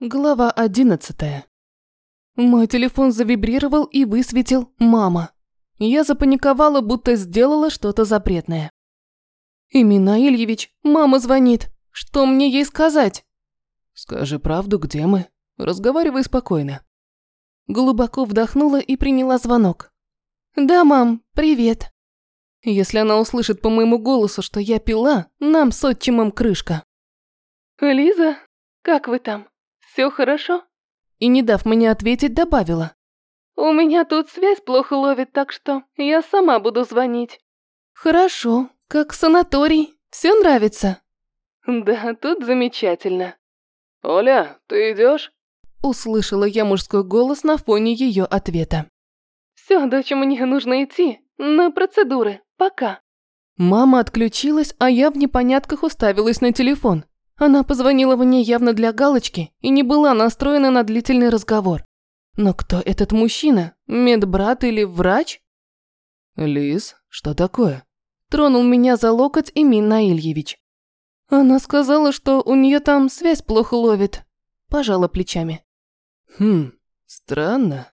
Глава одиннадцатая. Мой телефон завибрировал и высветил «Мама». Я запаниковала, будто сделала что-то запретное. «Имена Ильевич, мама звонит. Что мне ей сказать?» «Скажи правду, где мы? Разговаривай спокойно». Глубоко вдохнула и приняла звонок. «Да, мам, привет». Если она услышит по моему голосу, что я пила, нам с отчимом крышка. «Лиза, как вы там?» Все хорошо?» И, не дав мне ответить, добавила. «У меня тут связь плохо ловит, так что я сама буду звонить». «Хорошо, как санаторий. Все нравится?» «Да, тут замечательно». «Оля, ты идешь? Услышала я мужской голос на фоне ее ответа. «Все, дочь, мне нужно идти. На процедуры. Пока». Мама отключилась, а я в непонятках уставилась на телефон. Она позвонила мне явно для галочки и не была настроена на длительный разговор. Но кто этот мужчина? Медбрат или врач? Лиз, что такое? Тронул меня за локоть Имин Наильевич. Она сказала, что у нее там связь плохо ловит. Пожала плечами. Хм, странно.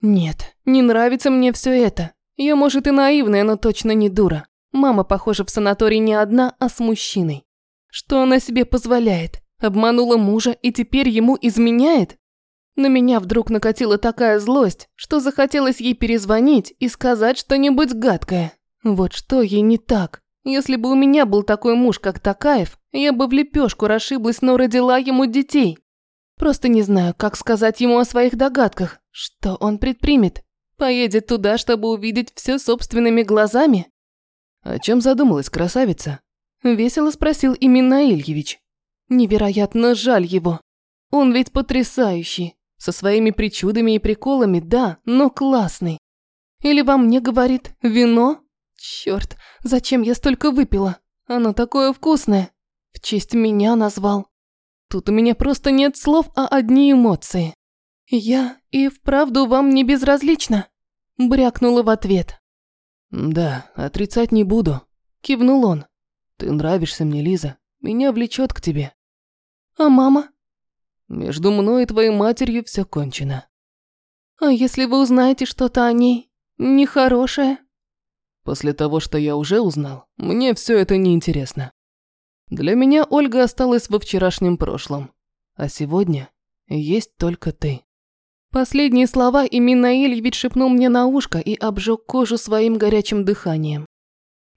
Нет, не нравится мне все это. Я, может, и наивная, но точно не дура. Мама, похоже, в санатории не одна, а с мужчиной. Что она себе позволяет? Обманула мужа и теперь ему изменяет? На меня вдруг накатила такая злость, что захотелось ей перезвонить и сказать что-нибудь гадкое. Вот что ей не так. Если бы у меня был такой муж, как Такаев, я бы в лепешку расшиблась, но родила ему детей. Просто не знаю, как сказать ему о своих догадках. Что он предпримет? Поедет туда, чтобы увидеть все собственными глазами? О чем задумалась красавица? Весело спросил именно Ильевич. Невероятно жаль его. Он ведь потрясающий. Со своими причудами и приколами, да, но классный. Или во мне говорит вино? Черт, зачем я столько выпила? Оно такое вкусное. В честь меня назвал. Тут у меня просто нет слов, а одни эмоции. Я и вправду вам не безразлична? Брякнула в ответ. Да, отрицать не буду. Кивнул он. Ты нравишься мне, Лиза. Меня влечет к тебе. А мама? Между мной и твоей матерью все кончено. А если вы узнаете что-то о ней нехорошее? После того, что я уже узнал, мне все это неинтересно. Для меня Ольга осталась во вчерашнем прошлом, а сегодня есть только ты. Последние слова именно Ильевич шепнул мне на ушко и обжег кожу своим горячим дыханием.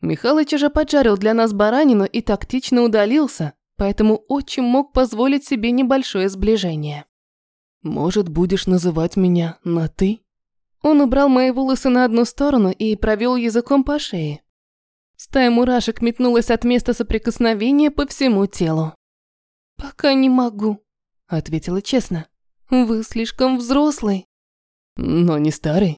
Михалыч уже поджарил для нас баранину и тактично удалился, поэтому отчим мог позволить себе небольшое сближение. «Может, будешь называть меня на «ты»?» Он убрал мои волосы на одну сторону и провел языком по шее. Стая мурашек метнулась от места соприкосновения по всему телу. «Пока не могу», – ответила честно. «Вы слишком взрослый». «Но не старый?»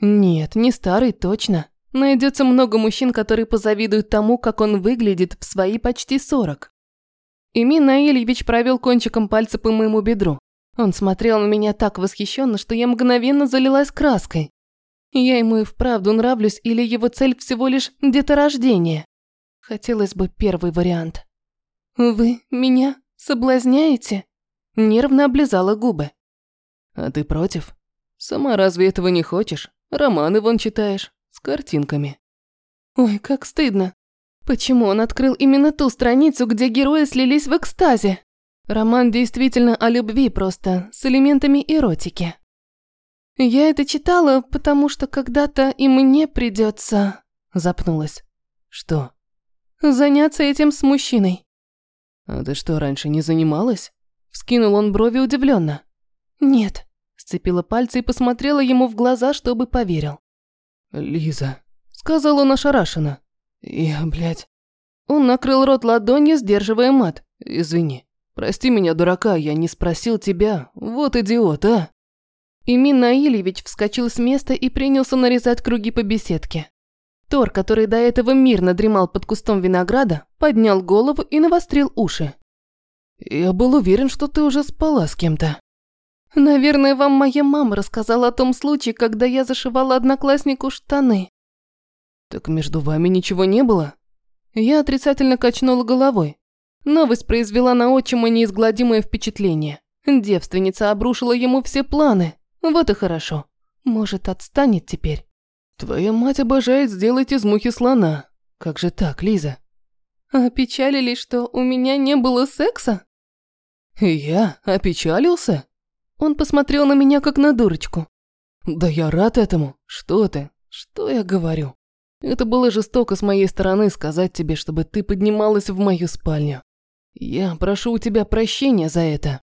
«Нет, не старый, точно. Найдется много мужчин, которые позавидуют тому, как он выглядит в свои почти сорок. Имин Наильевич провел кончиком пальца по моему бедру. Он смотрел на меня так восхищенно, что я мгновенно залилась краской. Я ему и вправду нравлюсь, или его цель всего лишь деторождение? Хотелось бы первый вариант. «Вы меня соблазняете?» Нервно облизала губы. «А ты против? Сама разве этого не хочешь? Романы вон читаешь с картинками. Ой, как стыдно. Почему он открыл именно ту страницу, где герои слились в экстазе? Роман действительно о любви просто, с элементами эротики. Я это читала, потому что когда-то и мне придется. Запнулась. Что? Заняться этим с мужчиной. А ты что, раньше не занималась? Вскинул он брови удивленно. Нет. Сцепила пальцы и посмотрела ему в глаза, чтобы поверил. «Лиза», — сказал он ошарашенно. «Я, блядь...» Он накрыл рот ладонью, сдерживая мат. «Извини. Прости меня, дурака, я не спросил тебя. Вот идиот, а!» Имин Наильевич вскочил с места и принялся нарезать круги по беседке. Тор, который до этого мирно дремал под кустом винограда, поднял голову и навострил уши. «Я был уверен, что ты уже спала с кем-то». Наверное, вам моя мама рассказала о том случае, когда я зашивала однокласснику штаны. Так между вами ничего не было? Я отрицательно качнула головой. Новость произвела на отчима неизгладимое впечатление. Девственница обрушила ему все планы. Вот и хорошо. Может, отстанет теперь. Твоя мать обожает сделать из мухи слона. Как же так, Лиза? Опечалились, что у меня не было секса? Я опечалился? Он посмотрел на меня, как на дурочку. Да я рад этому. Что ты? Что я говорю? Это было жестоко с моей стороны сказать тебе, чтобы ты поднималась в мою спальню. Я прошу у тебя прощения за это.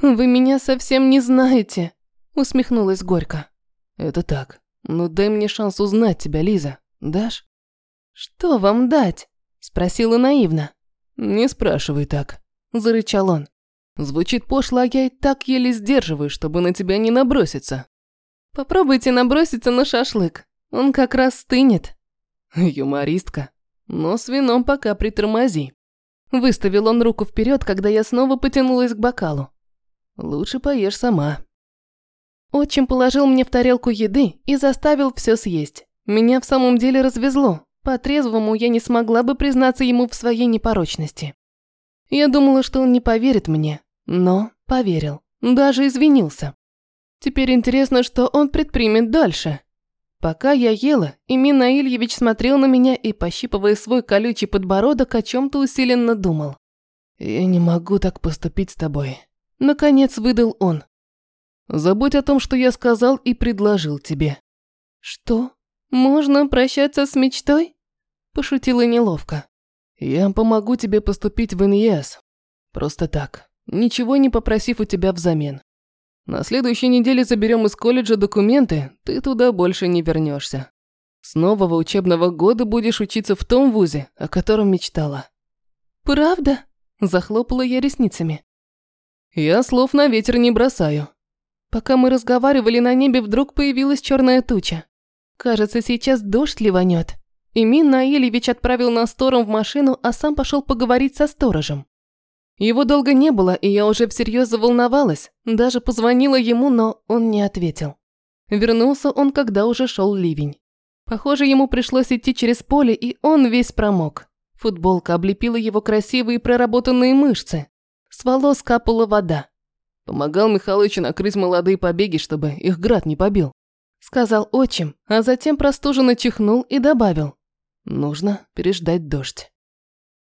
Вы меня совсем не знаете, усмехнулась горько. Это так. Но дай мне шанс узнать тебя, Лиза. Дашь? Что вам дать? спросила наивно. Не спрашивай так, зарычал он. Звучит пошло, а я и так еле сдерживаю, чтобы на тебя не наброситься. Попробуйте наброситься на шашлык. Он как раз стынет. Юмористка. Но с вином пока притормози. Выставил он руку вперед, когда я снова потянулась к бокалу. Лучше поешь сама. Отчим положил мне в тарелку еды и заставил все съесть. Меня в самом деле развезло. По-трезвому я не смогла бы признаться ему в своей непорочности. Я думала, что он не поверит мне, но поверил. Даже извинился. Теперь интересно, что он предпримет дальше. Пока я ела, Имин Наильевич смотрел на меня и, пощипывая свой колючий подбородок, о чем то усиленно думал. «Я не могу так поступить с тобой», – наконец выдал он. «Забудь о том, что я сказал и предложил тебе». «Что? Можно прощаться с мечтой?» – пошутила неловко. «Я помогу тебе поступить в ИНЕС. Просто так, ничего не попросив у тебя взамен. На следующей неделе заберем из колледжа документы, ты туда больше не вернешься. С нового учебного года будешь учиться в том вузе, о котором мечтала. Правда? Захлопала я ресницами. Я слов на ветер не бросаю. Пока мы разговаривали, на небе вдруг появилась черная туча. Кажется, сейчас дождь ливанет. Имин Наилевич отправил нас стором в машину, а сам пошел поговорить со сторожем. Его долго не было, и я уже всерьез заволновалась. Даже позвонила ему, но он не ответил. Вернулся он, когда уже шел ливень. Похоже, ему пришлось идти через поле, и он весь промок. Футболка облепила его красивые проработанные мышцы. С волос капала вода. Помогал Михалычу накрыть молодые побеги, чтобы их град не побил. Сказал отчим, а затем простуженно чихнул и добавил. Нужно переждать дождь.